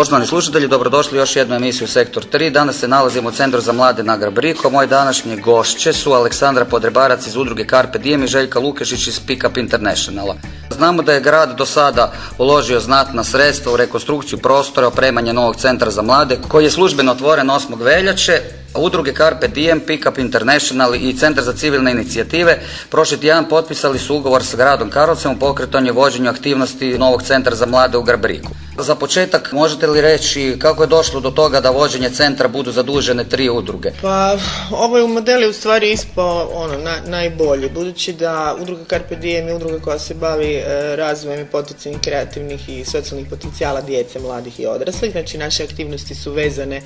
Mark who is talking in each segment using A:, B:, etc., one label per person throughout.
A: Poštovani slušatelji, dobrodošli još jednu emisiju Sektor 3. Danas se nalazimo u Centru za mlade na Grabriko. Moji današnji gošće su Aleksandra Podrebarac iz udruge Carpe Diem i Željka Lukešić iz Pick Up Internationala. Znamo da je grad do sada uložio znatna sredstva u rekonstrukciju prostora, opremanje novog centra za mlade koji je službeno otvoren 8. veljače Udruge Carpe Diem, Pick Up International i Centar za civilne inicijative prošli tjedan potpisali su ugovor sa gradom Karlovcem u pokretanju vođenju aktivnosti novog centra za mlade u Grabriku. Za početak možete li reći kako je došlo do toga da vođenje centra budu zadužene tri udruge?
B: Pa ovaj model je u stvari ispao ono, najbolji, budući da udruga Carpe Diem je udruga koja se bavi e, razvojem i poticanjem kreativnih i socijalnih potencijala djece, mladih i odraslih. Znači naše aktivnosti su vezane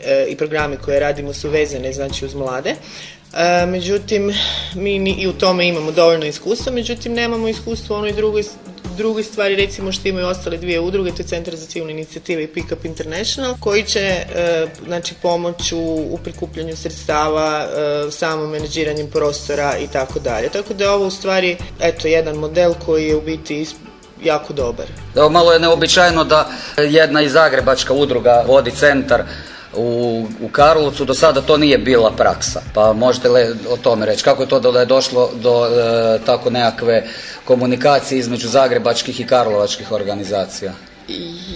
B: e, i programi koje radimo su vezane znači uz mlade. E, međutim, mi i u tome imamo dovoljno iskustva, međutim nemamo iskustva u onoj drugoj, drugoj stvari, recimo što imaju ostale dvije udruge, to je Centar za civilne inicijative i Pick Up International, koji će e, znači, pomoć u, prikupljanju sredstava, e, samom menadžiranjem prostora i tako dalje. Tako da je ovo u stvari eto, jedan model koji je u biti jako dobar.
A: Evo, malo je neobičajno da jedna i zagrebačka udruga vodi centar u, u Karlovcu do sada to nije bila praksa. Pa možete li o tome reći? Kako je to da je došlo do e, tako nekakve komunikacije između zagrebačkih i karlovačkih organizacija?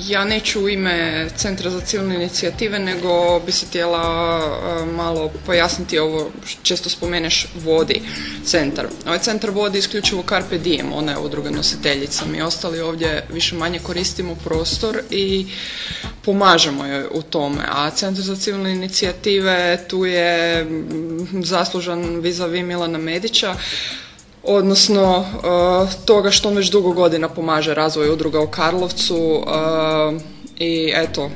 C: Ja neću u ime Centra za civilne inicijative, nego bi se htjela e, malo pojasniti ovo, često spomeneš, vodi centar. Ovaj centar vodi isključivo Carpe Diem, ona je udruga nositeljica. Mi ostali ovdje više manje koristimo prostor i pomažemo joj u tome. A Centar za civilne inicijative tu je zaslužan vizavi Milana Medića, odnosno e, toga što on već dugo godina pomaže razvoju udruga u Karlovcu e, i eto, e,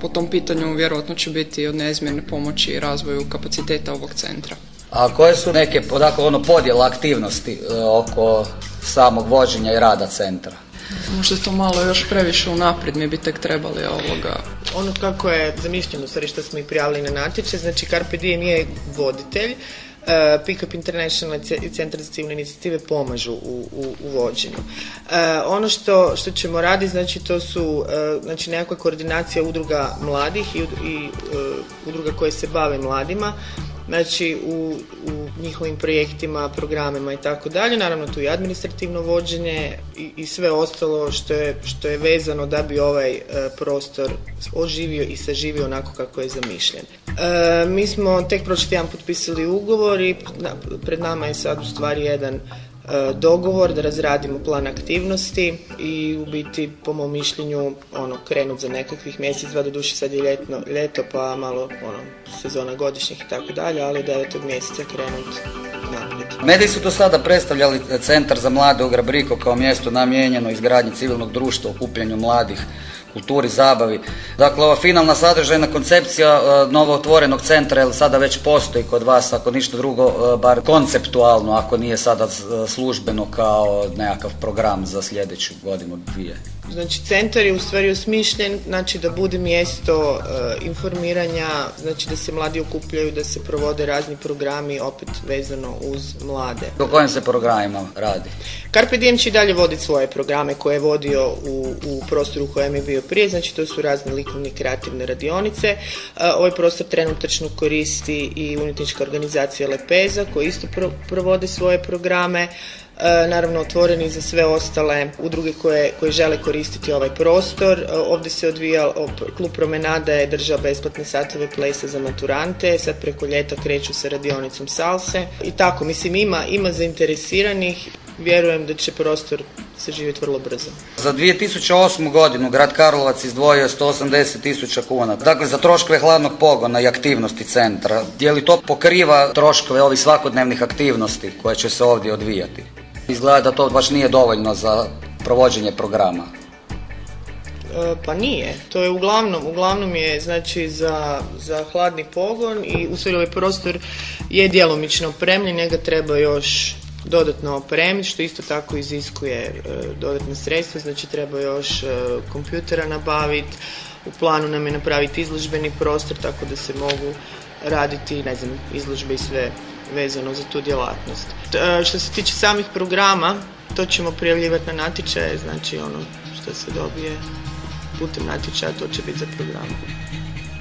C: po tom pitanju vjerojatno će biti od neizmjerne pomoći i razvoju kapaciteta ovog centra.
A: A koje su neke dakle, ono, podjela aktivnosti oko samog vođenja i rada centra?
C: Možda to malo još previše unaprijed, mi bi tek trebali ovoga.
B: Ono kako je zamišljeno, stvari što smo i prijavili na natječaj, znači Carpe Diem je voditelj, Uh, Pick Up International i Centar za civilne inicijative pomažu u, u, u vođenju. Uh, ono što, što ćemo raditi, znači to su uh, znači nekakva koordinacija udruga mladih i, i udruga koje se bave mladima, znači u, u njihovim projektima, programima i tako dalje. Naravno tu i administrativno vođenje i, i sve ostalo što je, što je vezano da bi ovaj e, prostor oživio i saživio onako kako je zamišljen. E, mi smo tek prošli tjedan potpisali ugovor i pred nama je sad u stvari jedan dogovor da razradimo plan aktivnosti i u biti po mom mišljenju ono krenut za nekakvih mjesec dva do duše sad je ljetno, ljeto pa malo ono sezona godišnjih i tako dalje ali devetog mjeseca krenut naprijed.
A: Mediji su do sada predstavljali centar za mlade u Grabriko kao mjesto namijenjeno izgradnji civilnog društva, okupljanju mladih kulturi, zabavi. Dakle, ova finalna sadržajna koncepcija e, novo otvorenog centra, jer sada već postoji kod vas, ako ništa drugo, e, bar konceptualno, ako nije sada e, službeno kao nekakav program za sljedeću godinu, dvije.
B: Znači, centar je u stvari osmišljen, znači da bude mjesto informiranja, znači da se mladi okupljaju, da se provode razni programi, opet vezano uz mlade.
A: O kojim se programima radi?
B: Carpe Diem će dalje voditi svoje programe koje je vodio u, u prostoru u kojem je bio prije, znači to su razne likovne kreativne radionice. E, ovaj prostor trenutačno koristi i umjetnička organizacija Lepeza koji isto provode svoje programe. E, naravno otvoreni za sve ostale udruge koje, koje žele koristiti ovaj prostor. E, ovdje se odvija, klub promenada je držao besplatne satove plesa za maturante, sad preko ljeta kreću sa radionicom salse i tako, mislim ima, ima zainteresiranih vjerujem da će prostor se živjeti vrlo brzo.
A: Za 2008. godinu grad Karlovac izdvojio 180 tisuća kuna. Dakle, za troškove hladnog pogona i aktivnosti centra. Je li to pokriva troškove ovih svakodnevnih aktivnosti koje će se ovdje odvijati? Izgleda da to baš nije dovoljno za provođenje programa.
B: E, pa nije, to je uglavnom, uglavnom je znači za, za hladni pogon i u ovaj prostor je djelomično opremljen, njega treba još dodatno opremiti, što isto tako iziskuje e, dodatne sredstva, znači treba još e, kompjutera nabaviti, u planu nam je napraviti izložbeni prostor tako da se mogu raditi, ne znam, izložbe i sve vezano za tu djelatnost. E, što se tiče samih programa, to ćemo prijavljivati na natječaje, znači ono što se dobije putem natječaja, to će biti za program.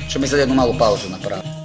D: Što mi sad jednu malu pauzu napraviti.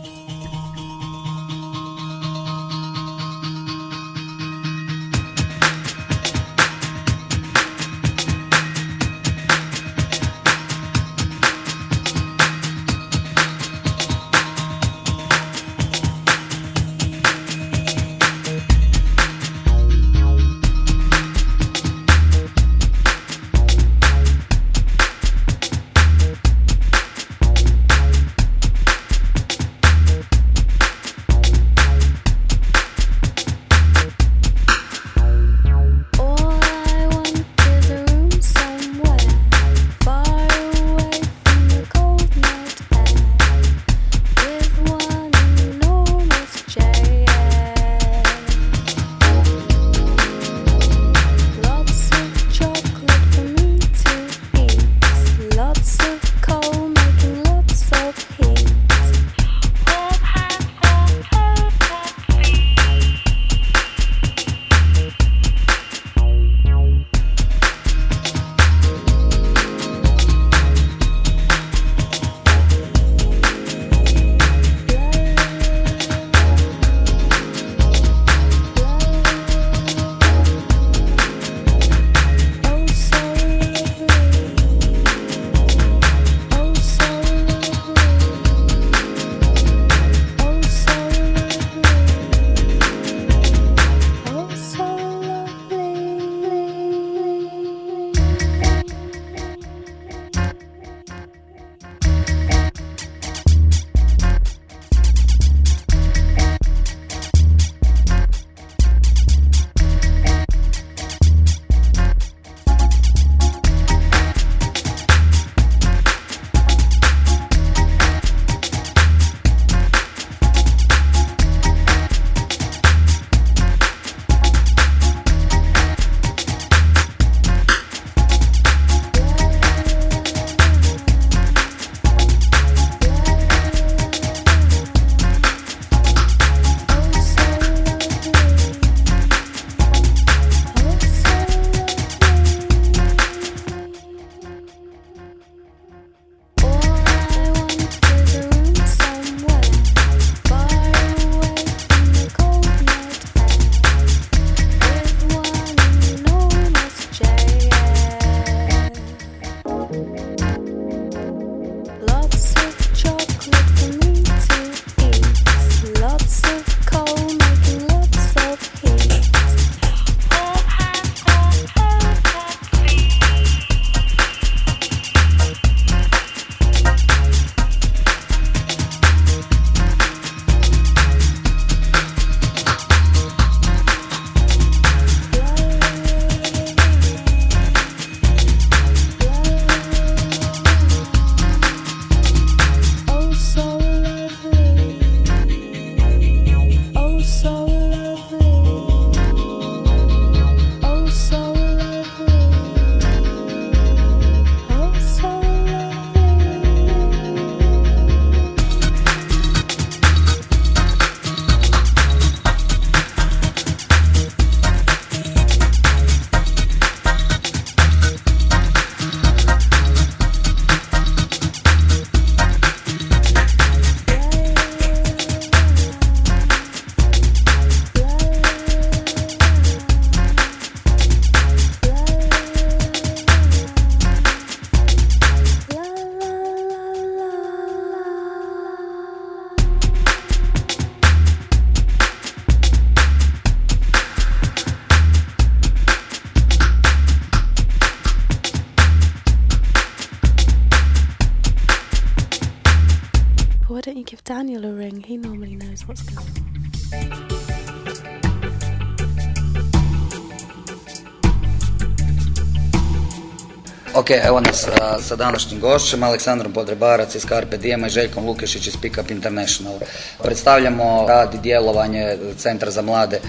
D: Ok, evo nas sa današnjim gošćem, Aleksandrom Podrebarac iz Carpe Dijema i Željkom Lukešić iz Pick Up International. Predstavljamo rad i djelovanje Centra za mlade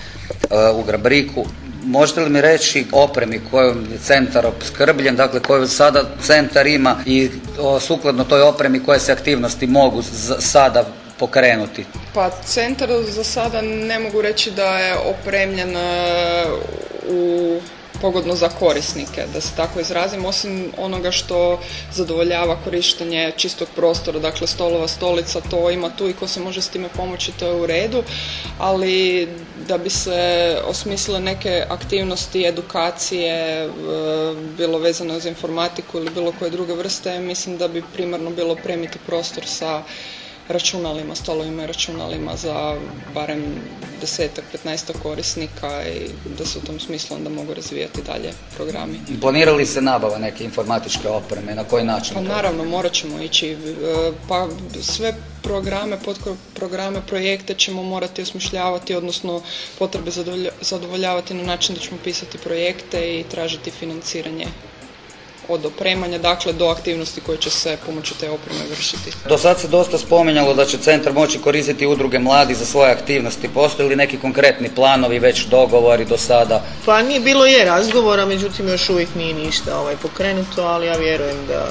D: u Grabriku.
A: Možete li mi reći opremi kojom je centar opskrbljen, dakle koju sada centar ima i sukladno toj opremi koje se aktivnosti mogu sada pokrenuti?
C: Pa centar za sada ne mogu reći da je opremljen e, u pogodno za korisnike, da se tako izrazim, osim onoga što zadovoljava korištenje čistog prostora, dakle stolova, stolica, to ima tu i ko se može s time pomoći, to je u redu, ali da bi se osmislile neke aktivnosti, edukacije, e, bilo vezano za informatiku ili bilo koje druge vrste, mislim da bi primarno bilo premiti prostor sa računalima, stolovima i računalima za barem desetak, petnaestak korisnika i da se u tom smislu onda mogu razvijati dalje programi.
A: Planira li se nabava neke informatičke opreme? Na koji način?
C: Pa naravno, morat ćemo ići. E, pa sve programe, programe, projekte ćemo morati osmišljavati, odnosno potrebe zadovoljavati na način da ćemo pisati projekte i tražiti financiranje od opremanja, dakle do aktivnosti koje će se pomoću te opreme vršiti.
A: Do sad se dosta spominjalo da će centar moći koristiti udruge mladi za svoje aktivnosti. Postoje li neki konkretni planovi, već dogovori do sada?
B: Pa nije, bilo je razgovora, međutim još uvijek nije ništa ovaj, pokrenuto, ali ja vjerujem da,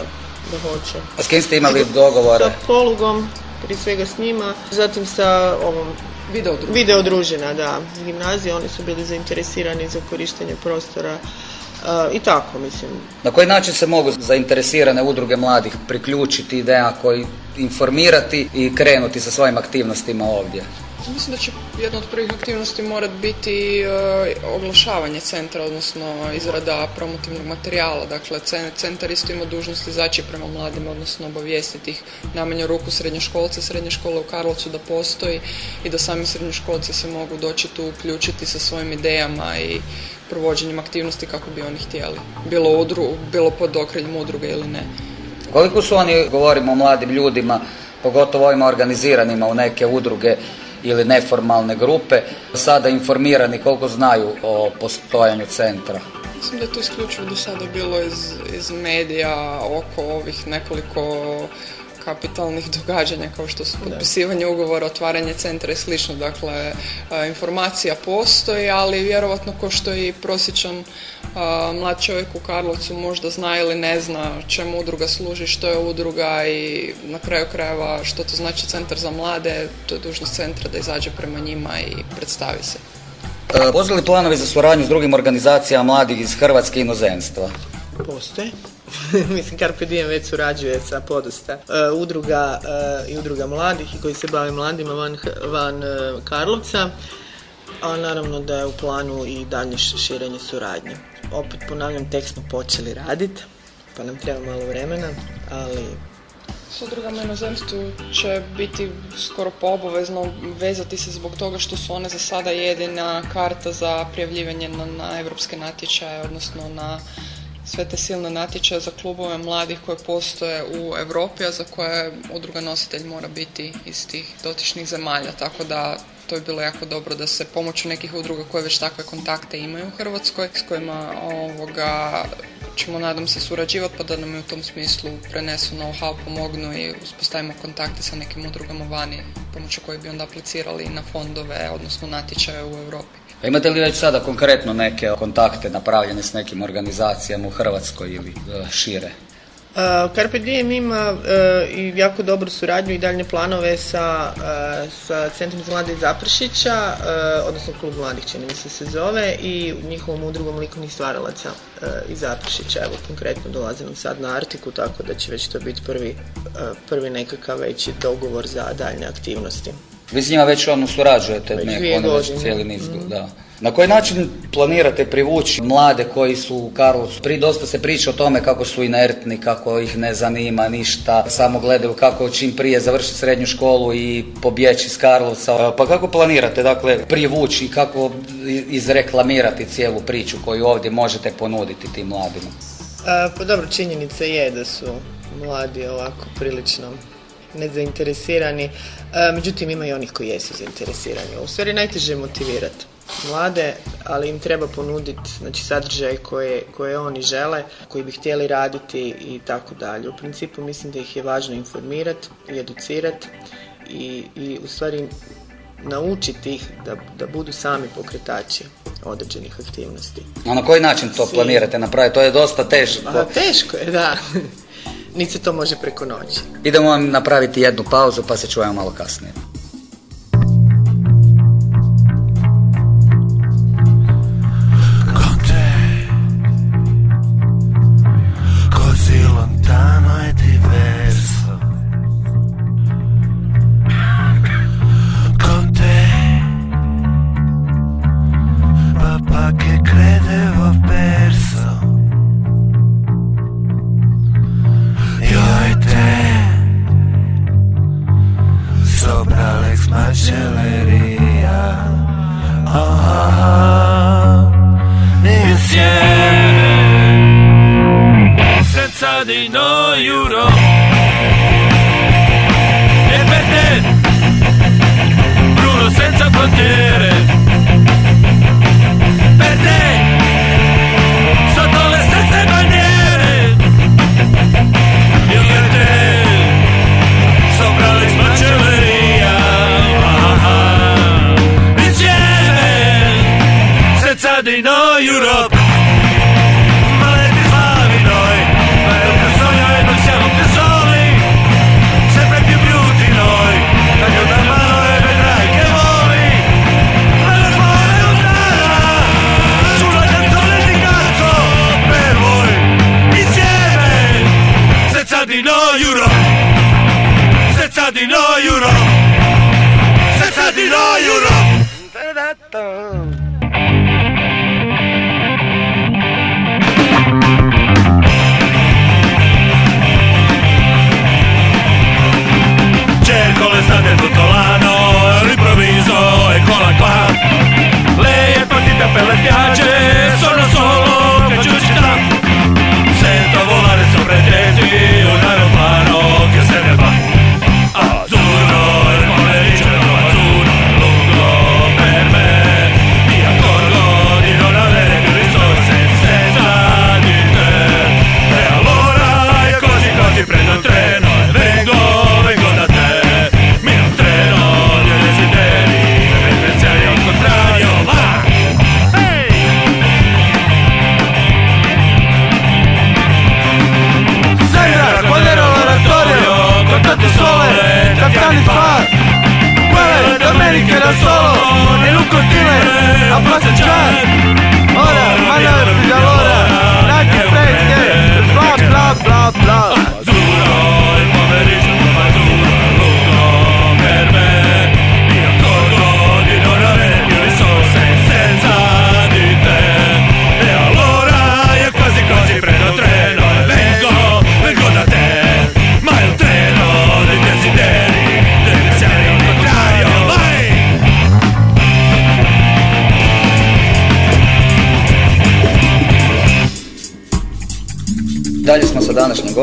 B: da hoće.
A: A s kim ste imali dogovore?
B: Sa polugom, prije svega s njima, zatim sa ovom Video družina, da, gimnazije, oni su bili zainteresirani za korištenje prostora i tako, mislim.
A: Na koji način se mogu zainteresirane udruge mladih priključiti ideja koji informirati i krenuti sa svojim aktivnostima ovdje?
C: Mislim da će jedna od prvih aktivnosti morat biti e, oglašavanje centra, odnosno izrada promotivnog materijala. Dakle, centar isto ima dužnost izaći prema mladima, odnosno obavijestiti ih najmanju ruku srednjoškolce, srednje škole u Karlovcu da postoji i da sami srednjoškolci se mogu doći tu uključiti sa svojim idejama i provođenjem aktivnosti kako bi oni htjeli. Bilo, udru, bilo pod okriljem udruge ili ne.
A: Koliko su oni, govorimo o mladim ljudima, pogotovo ovima organiziranima u neke udruge ili neformalne grupe, sada informirani koliko znaju o postojanju centra?
C: Mislim da je to isključivo do sada bilo iz, iz medija oko ovih nekoliko kapitalnih događanja kao što su potpisivanje ugovora, otvaranje centra i slično. Dakle, informacija postoji, ali vjerovatno ko što i prosječan mlad čovjek u Karlovcu možda zna ili ne zna čemu udruga služi, što je udruga i na kraju krajeva što to znači centar za mlade, to je dužnost centra da izađe prema njima i predstavi se.
A: E, postoje li planovi za suradnju s drugim organizacijama mladih iz Hrvatske i inozemstva?
B: Postoje. Mislim, Carpe Diem već surađuje sa podosta e, udruga e, i udruga mladih i koji se bave mladima van, van Karlovca. A naravno da je u planu i dalje širenje suradnje. Opet ponavljam, tek smo počeli raditi, pa nam treba malo vremena, ali
C: s udrugama inozemstvu će biti skoro poobavezno vezati se zbog toga što su one za sada jedina karta za prijavljivanje na, na evropske natječaje, odnosno na sve te silne natječaje za klubove mladih koje postoje u Europi, a za koje udruga nositelj mora biti iz tih dotičnih zemalja. Tako da to je bilo jako dobro da se pomoću nekih udruga koje već takve kontakte imaju u Hrvatskoj, s kojima ovoga, ćemo nadam se surađivati pa da nam u tom smislu prenesu know-how, pomognu i uspostavimo kontakte sa nekim udrugama vani pomoću koji bi onda aplicirali na fondove, odnosno natječaje u Europi.
A: A imate li već sada konkretno neke kontakte napravljene s nekim organizacijama u Hrvatskoj ili e, šire?
B: Uh, Carpe Diem ima uh, i jako dobru suradnju i daljne planove sa, sa Centrom za mlade Zapršića, odnosno Klub mladih čini mi se se zove i njihovom udrugom likovnih stvaralaca iz Zapršića. Evo konkretno dolazi nam sad na Artiku, tako da će već to biti prvi, prvi nekakav veći dogovor za daljne aktivnosti.
A: Vi s njima već ono surađujete neko, već cijeli niz, mm. da. Na koji način planirate privući mlade koji su u Karlovcu? Pri dosta se priča o tome kako su inertni, kako ih ne zanima ništa, samo gledaju kako čim prije završiti srednju školu i pobjeći iz Karlovca. Pa kako planirate dakle privući i kako izreklamirati cijelu priču koju ovdje možete ponuditi tim mladima?
B: pa dobro, činjenica je da su mladi ovako prilično nezainteresirani, međutim ima i onih koji jesu zainteresirani. U stvari najteže je motivirati mlade, ali im treba ponuditi znači, sadržaj koje, koje oni žele, koji bi htjeli raditi i tako dalje. U principu mislim da ih je važno informirati i educirati i, i u stvari naučiti ih da, da budu sami pokretači određenih aktivnosti.
E: A na koji način to planirate napraviti? To je dosta teško.
B: A, teško je, da. Niti se to može preko noći.
E: Idemo vam napraviti jednu pauzu pa se čujemo malo kasnije.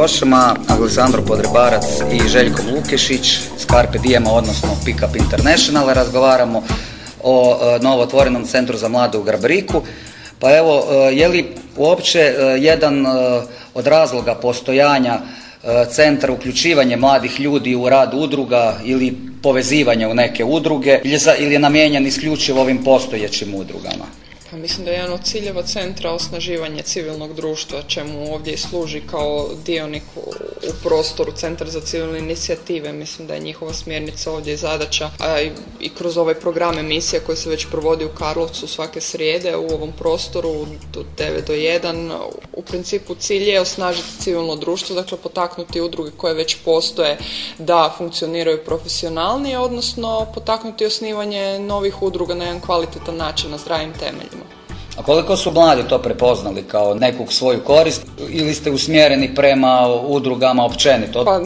E: Današnjim gošama, Aleksandro Podrebarac i Željko Lukešić, Skarpe Dijema, odnosno Pickup International, razgovaramo o e, novotvorenom centru za mlade u Grabriku. Pa evo, e, je li uopće e, jedan od razloga postojanja centra uključivanje mladih ljudi u rad udruga ili povezivanje u neke udruge ili je namijenjen isključivo ovim postojećim udrugama?
C: Pa mislim da je jedan od ciljeva centra osnaživanje civilnog društva, čemu ovdje i služi kao dionik u, prostoru Centar za civilne inicijative. Mislim da je njihova smjernica ovdje i zadaća, a i, kroz ovaj program emisija koji se već provodi u Karlovcu svake srijede u ovom prostoru od 9 do 1. U principu cilj je osnažiti civilno društvo, dakle potaknuti udruge koje već postoje da funkcioniraju profesionalnije, odnosno potaknuti osnivanje novih udruga na jedan kvalitetan način na zdravim temeljima.
E: A koliko su mladi to prepoznali kao nekog svoju korist ili ste usmjereni prema udrugama općenito?
C: Pa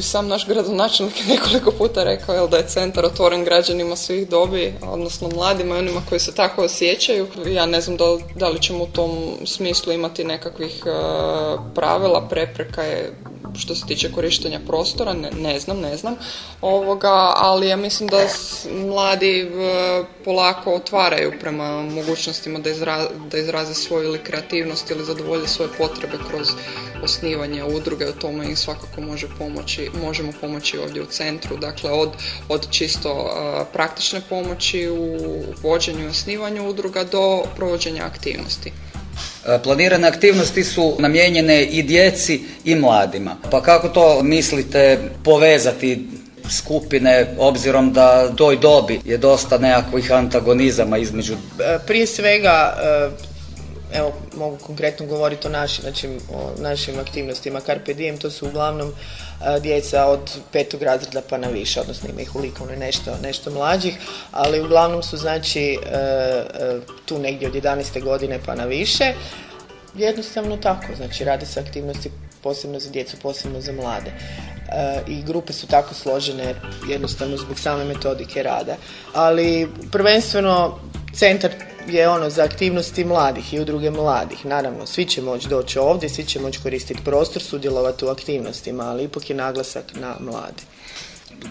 C: sam naš gradonačelnik je nekoliko puta rekao jel, da je centar otvoren građanima svih dobi, odnosno mladima i onima koji se tako osjećaju. Ja ne znam da, da li ćemo u tom smislu imati nekakvih uh, pravila, prepreka je što se tiče korištenja prostora, ne, ne znam, ne znam, ovoga, ali ja mislim da mladi polako otvaraju prema mogućnostima da, da izraze svoju ili kreativnost ili zadovolje svoje potrebe kroz osnivanje udruge, o tome im svakako može pomoći, možemo pomoći ovdje u centru, dakle od, od čisto praktične pomoći u vođenju i osnivanju udruga do provođenja aktivnosti.
A: E, planirane aktivnosti su namijenjene i djeci i mladima. Pa kako to mislite povezati skupine, obzirom da toj dobi je dosta nekakvih antagonizama između...
B: E, prije svega, e, evo mogu konkretno govoriti o našim, znači, o našim aktivnostima Carpe Diem, to su uglavnom djeca od petog razreda pa na više, odnosno ima ih u likovnoj nešto, nešto mlađih, ali uglavnom su znači tu negdje od 11. godine pa na više. Jednostavno tako, znači radi se aktivnosti posebno za djecu, posebno za mlade. I grupe su tako složene jednostavno zbog same metodike rada. Ali prvenstveno centar je ono za aktivnosti mladih i udruge mladih. Naravno, svi će moći doći ovdje, svi će moći koristiti prostor, sudjelovati u aktivnostima, ali ipak je naglasak na mladi.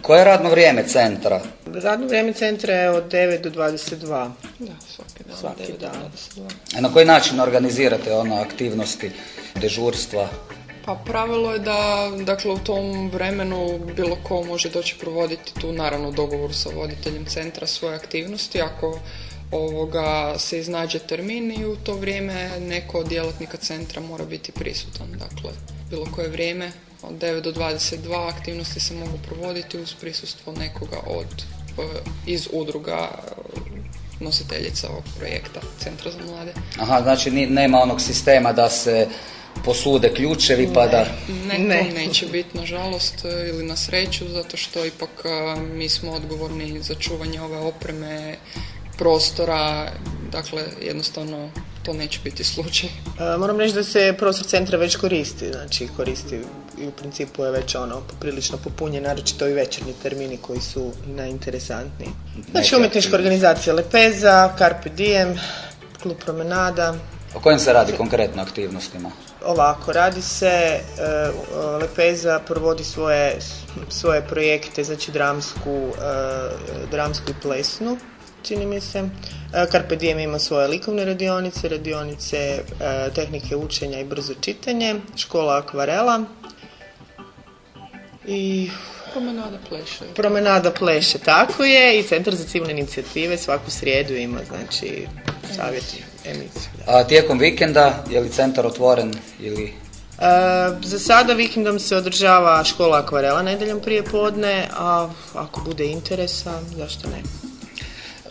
A: Koje je radno vrijeme centra?
B: Radno vrijeme centra je od 9 do 22.
C: Da, svaki dan. Svaki dan.
A: A na koji način organizirate ono aktivnosti, dežurstva?
C: Pa pravilo je da dakle, u tom vremenu bilo ko može doći provoditi tu naravno u dogovoru sa voditeljem centra svoje aktivnosti. Ako ovoga se iznađe termin i u to vrijeme neko od djelatnika centra mora biti prisutan. Dakle, bilo koje vrijeme od 9 do 22 aktivnosti se mogu provoditi uz prisustvo nekoga od e, iz udruga e, nositeljica ovog projekta Centra za mlade.
A: Aha, znači nema onog sistema da se posude ključevi pa da...
C: Ne, ne, to neće biti nažalost e, ili na sreću zato što ipak mi smo odgovorni za čuvanje ove opreme prostora, dakle jednostavno to neće biti slučaj.
B: E, moram reći da se prostor centra već koristi, znači koristi i u principu je već ono poprilično popunjen, naročito i večernji termini koji su najinteresantniji. Znači umjetnička organizacija Lepeza, Carpe Diem, klub promenada.
A: O kojim se radi konkretno aktivnostima?
B: Ovako, radi se, e, Lepeza provodi svoje, svoje projekte, znači dramsku, e, dramsku i plesnu čini mi se. E, Carpe Diem ima svoje likovne radionice, radionice e, tehnike učenja i brzo čitanje, škola akvarela i
C: Promenada pleše.
B: Promenada pleše, tako je. I Centar za civilne inicijative svaku srijedu ima, znači, savjet emisiju.
A: A tijekom vikenda je li centar otvoren ili... E,
B: za sada vikendom se održava škola akvarela nedeljom prije podne, a ako bude interesa, zašto ne?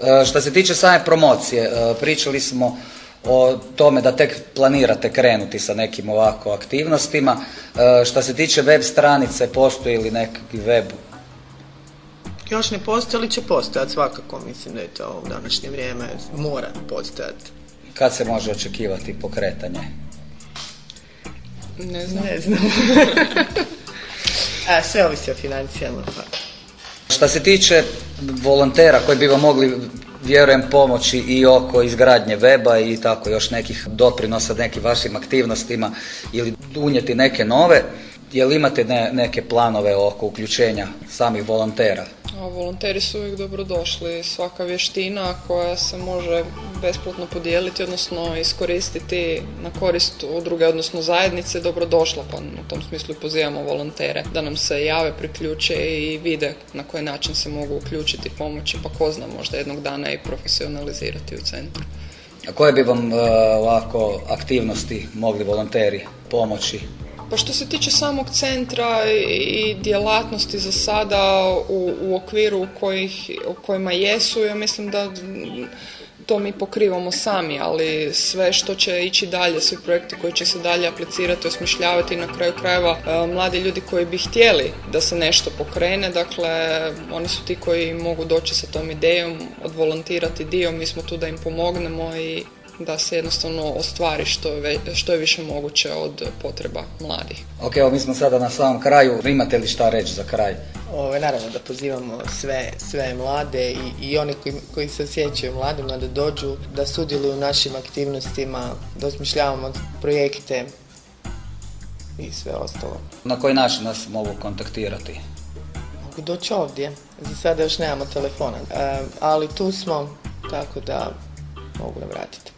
A: E, što se tiče same promocije, e, pričali smo o tome da tek planirate krenuti sa nekim ovako aktivnostima. E, što se tiče web stranice, postoji li neki web?
B: Još ne postoji, ali će postojati svakako. Mislim da je to u današnje vrijeme mora postojati.
A: Kad se može očekivati pokretanje?
C: Ne znam.
B: Ne znam. A, sve ovisi o financijama. Pa.
A: Što se tiče volontera koji bi vam mogli vjerujem pomoći i oko izgradnje weba i tako još nekih doprinosa nekim vašim aktivnostima ili unijeti neke nove. Jel imate neke planove oko uključenja samih volontera?
C: Volonteri su uvijek dobrodošli. Svaka vještina koja se može besplatno podijeliti, odnosno iskoristiti na korist udruge, odnosno zajednice, dobrodošla. Pa u tom smislu pozivamo volontere da nam se jave, priključe i vide na koji način se mogu uključiti, pomoći, pa ko zna možda jednog dana i profesionalizirati u centru.
A: A koje bi vam e, ovako aktivnosti mogli volonteri pomoći
C: pa što se tiče samog centra i djelatnosti za sada u, u okviru kojih, u kojima jesu, ja mislim da to mi pokrivamo sami, ali sve što će ići dalje, svi projekti koji će se dalje aplicirati, osmišljavati na kraju krajeva e, mladi ljudi koji bi htjeli da se nešto pokrene, dakle oni su ti koji mogu doći sa tom idejom, odvolontirati dio, mi smo tu da im pomognemo i da se jednostavno ostvari što je, što je više moguće od potreba mladih.
A: Ok, evo mi smo sada na samom kraju. Imate li šta reći za kraj?
B: Ove, naravno da pozivamo sve, sve mlade i, i one koji, koji se osjećaju mladima da dođu, da sudjeluju u našim aktivnostima, da osmišljavamo projekte i sve ostalo.
F: Na koji način nas mogu kontaktirati?
B: Mogu doći ovdje. Za sada još nemamo telefona. E, ali tu smo, tako da mogu nam vratiti.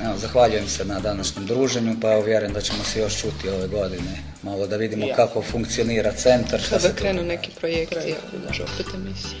F: Evo, zahvaljujem se na današnjem druženju, pa evo vjerujem da ćemo se još čuti ove godine. Malo da vidimo
B: Ja.
F: kako funkcionira centar.
C: Kada krenu neki projekti,
B: Projekti,
C: ja,
B: da.
C: može opet emisija.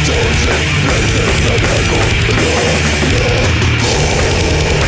G: Don't you let this go, go, go, go, go.